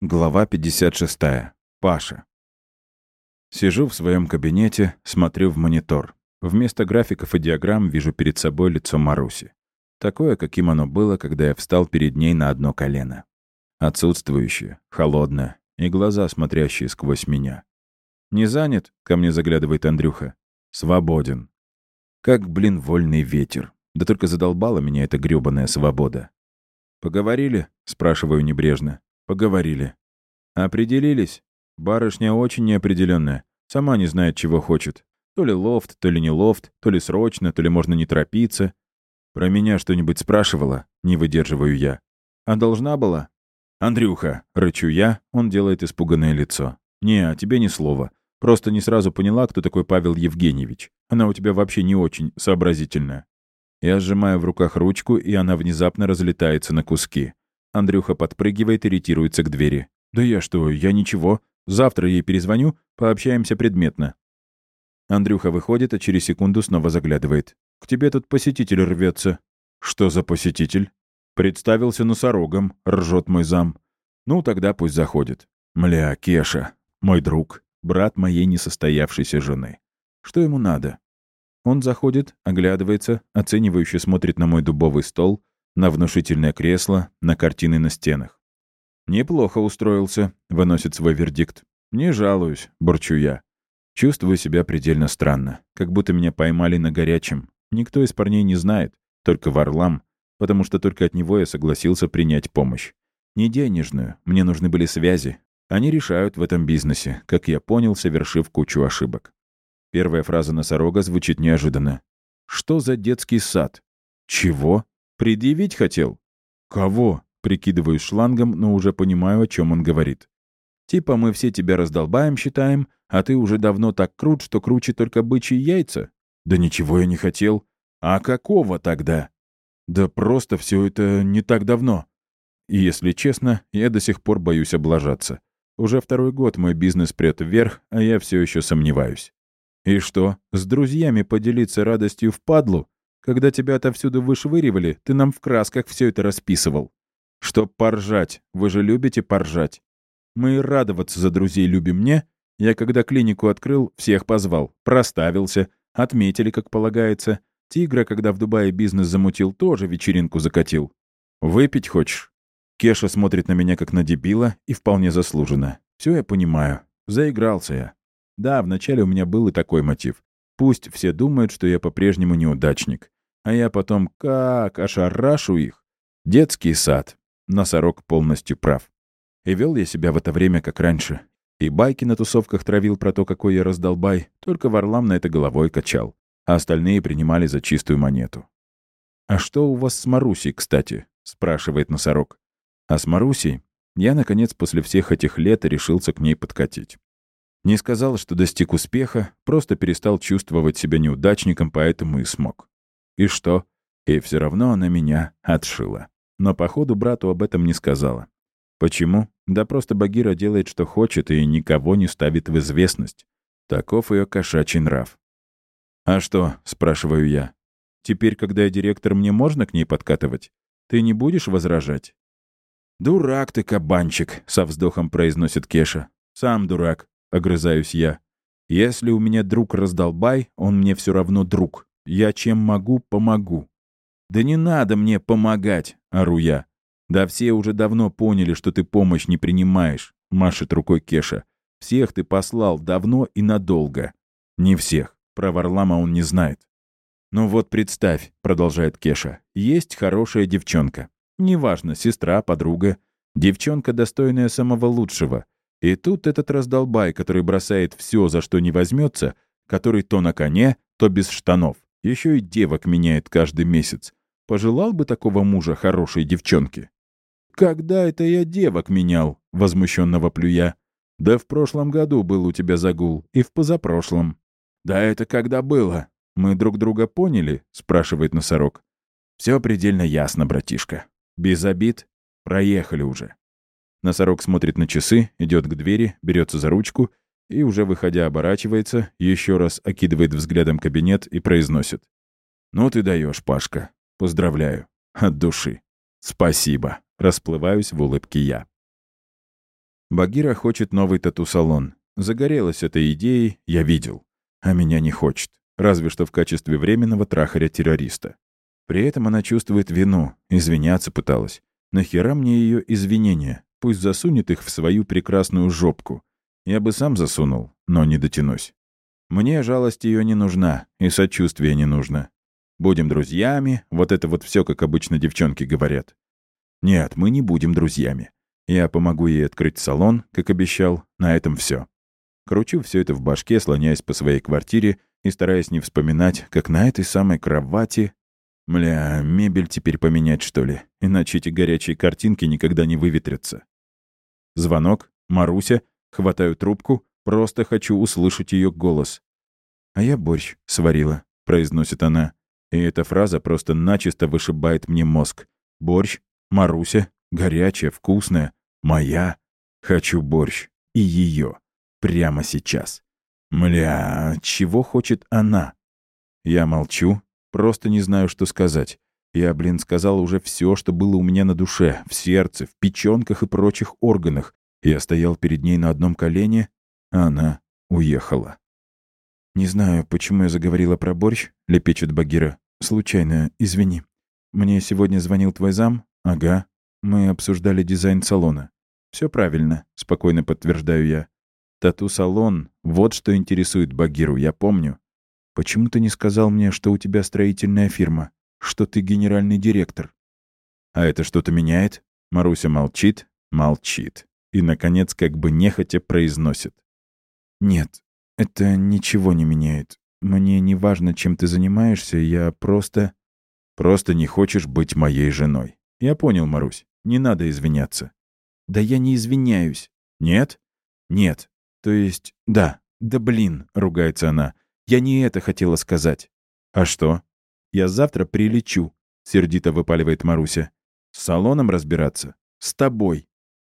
Глава 56. Паша. Сижу в своем кабинете, смотрю в монитор. Вместо графиков и диаграмм вижу перед собой лицо Маруси. Такое, каким оно было, когда я встал перед ней на одно колено. Отсутствующее, холодное, и глаза, смотрящие сквозь меня. «Не занят?» — ко мне заглядывает Андрюха. «Свободен». Как, блин, вольный ветер. Да только задолбала меня эта грёбаная свобода. «Поговорили?» — спрашиваю небрежно. Поговорили. Определились. Барышня очень неопределенная. Сама не знает, чего хочет. То ли лофт, то ли не лофт, то ли срочно, то ли можно не торопиться. Про меня что-нибудь спрашивала? Не выдерживаю я. А должна была? «Андрюха!» — рычу я, он делает испуганное лицо. «Не, а тебе ни слова. Просто не сразу поняла, кто такой Павел Евгеньевич. Она у тебя вообще не очень сообразительная». Я сжимаю в руках ручку, и она внезапно разлетается на куски. Андрюха подпрыгивает и ретируется к двери. «Да я что, я ничего. Завтра ей перезвоню, пообщаемся предметно». Андрюха выходит, а через секунду снова заглядывает. «К тебе тут посетитель рвется». «Что за посетитель?» «Представился носорогом», — ржет мой зам. «Ну, тогда пусть заходит». «Мля, Кеша, мой друг, брат моей несостоявшейся жены. Что ему надо?» Он заходит, оглядывается, оценивающе смотрит на мой дубовый стол, на внушительное кресло, на картины на стенах. «Неплохо устроился», — выносит свой вердикт. «Не жалуюсь», — бурчу я. Чувствую себя предельно странно, как будто меня поймали на горячем. Никто из парней не знает, только Варлам, потому что только от него я согласился принять помощь. Не денежную, мне нужны были связи. Они решают в этом бизнесе, как я понял, совершив кучу ошибок. Первая фраза носорога звучит неожиданно. «Что за детский сад?» «Чего?» Предъявить хотел? Кого? Прикидываю шлангом, но уже понимаю, о чем он говорит. Типа мы все тебя раздолбаем, считаем, а ты уже давно так крут, что круче только бычьи яйца? Да ничего я не хотел. А какого тогда? Да просто все это не так давно. И если честно, я до сих пор боюсь облажаться. Уже второй год мой бизнес прет вверх, а я все еще сомневаюсь. И что, с друзьями поделиться радостью впадлу? Когда тебя отовсюду вышвыривали, ты нам в красках все это расписывал. Чтоб поржать. Вы же любите поржать. Мы и радоваться за друзей любим, не? Я когда клинику открыл, всех позвал. Проставился. Отметили, как полагается. Тигра, когда в Дубае бизнес замутил, тоже вечеринку закатил. Выпить хочешь? Кеша смотрит на меня как на дебила и вполне заслуженно. Все я понимаю. Заигрался я. Да, вначале у меня был и такой мотив. Пусть все думают, что я по-прежнему неудачник. А я потом как ошарашу их. Детский сад. Носорог полностью прав. И вел я себя в это время, как раньше. И байки на тусовках травил про то, какой я раздолбай, только Варлам на это головой качал. А остальные принимали за чистую монету. «А что у вас с Марусей, кстати?» — спрашивает носорог. «А с Марусей я, наконец, после всех этих лет решился к ней подкатить. Не сказал, что достиг успеха, просто перестал чувствовать себя неудачником, поэтому и смог. И что? И все равно она меня отшила. Но, походу, брату об этом не сказала. Почему? Да просто Багира делает, что хочет, и никого не ставит в известность. Таков ее кошачий нрав. «А что?» — спрашиваю я. «Теперь, когда я директор, мне можно к ней подкатывать? Ты не будешь возражать?» «Дурак ты, кабанчик!» — со вздохом произносит Кеша. «Сам дурак!» — огрызаюсь я. «Если у меня друг раздолбай, он мне все равно друг. Я чем могу, помогу. Да не надо мне помогать, ору я. Да все уже давно поняли, что ты помощь не принимаешь, машет рукой Кеша. Всех ты послал давно и надолго. Не всех. Про Варлама он не знает. «Ну вот представь», — продолжает Кеша, — «есть хорошая девчонка. Неважно, сестра, подруга. Девчонка, достойная самого лучшего. И тут этот раздолбай, который бросает все, за что не возьмется, который то на коне, то без штанов. Еще и девок меняет каждый месяц. Пожелал бы такого мужа хорошей девчонке. «Когда это я девок менял?» — Возмущенного плюя. «Да в прошлом году был у тебя загул, и в позапрошлом». «Да это когда было?» «Мы друг друга поняли?» — спрашивает носорог. «Все предельно ясно, братишка. Без обид. Проехали уже». Носорог смотрит на часы, идет к двери, берется за ручку — и, уже выходя, оборачивается, еще раз окидывает взглядом кабинет и произносит. «Ну ты даешь, Пашка. Поздравляю. От души. Спасибо». Расплываюсь в улыбке я. Багира хочет новый тату-салон. Загорелась этой идеей, я видел. А меня не хочет. Разве что в качестве временного трахаря-террориста. При этом она чувствует вину, извиняться пыталась. Нахера мне ее извинения? Пусть засунет их в свою прекрасную жопку. Я бы сам засунул, но не дотянусь. Мне жалость ее не нужна, и сочувствие не нужно. Будем друзьями, вот это вот все, как обычно девчонки говорят. Нет, мы не будем друзьями. Я помогу ей открыть салон, как обещал, на этом все. Кручу все это в башке, слоняясь по своей квартире и стараясь не вспоминать, как на этой самой кровати... Мля, мебель теперь поменять, что ли? Иначе эти горячие картинки никогда не выветрятся. Звонок, Маруся — Хватаю трубку, просто хочу услышать ее голос. «А я борщ сварила», — произносит она. И эта фраза просто начисто вышибает мне мозг. «Борщ? Маруся? Горячая, вкусная? Моя? Хочу борщ. И ее. Прямо сейчас. Мля, чего хочет она?» Я молчу, просто не знаю, что сказать. Я, блин, сказал уже все, что было у меня на душе, в сердце, в печенках и прочих органах. Я стоял перед ней на одном колене, а она уехала. «Не знаю, почему я заговорила про борщ», — лепечет Багира. «Случайно, извини. Мне сегодня звонил твой зам?» «Ага. Мы обсуждали дизайн салона». Все правильно», — спокойно подтверждаю я. «Тату-салон — вот что интересует Багиру, я помню. Почему ты не сказал мне, что у тебя строительная фирма, что ты генеральный директор?» «А это что-то меняет?» Маруся молчит, молчит и, наконец, как бы нехотя произносит. «Нет, это ничего не меняет. Мне не важно, чем ты занимаешься, я просто...» «Просто не хочешь быть моей женой. Я понял, Марусь, не надо извиняться». «Да я не извиняюсь». «Нет?» «Нет. То есть, да. Да блин», — ругается она. «Я не это хотела сказать». «А что?» «Я завтра прилечу», — сердито выпаливает Маруся. «С салоном разбираться? С тобой.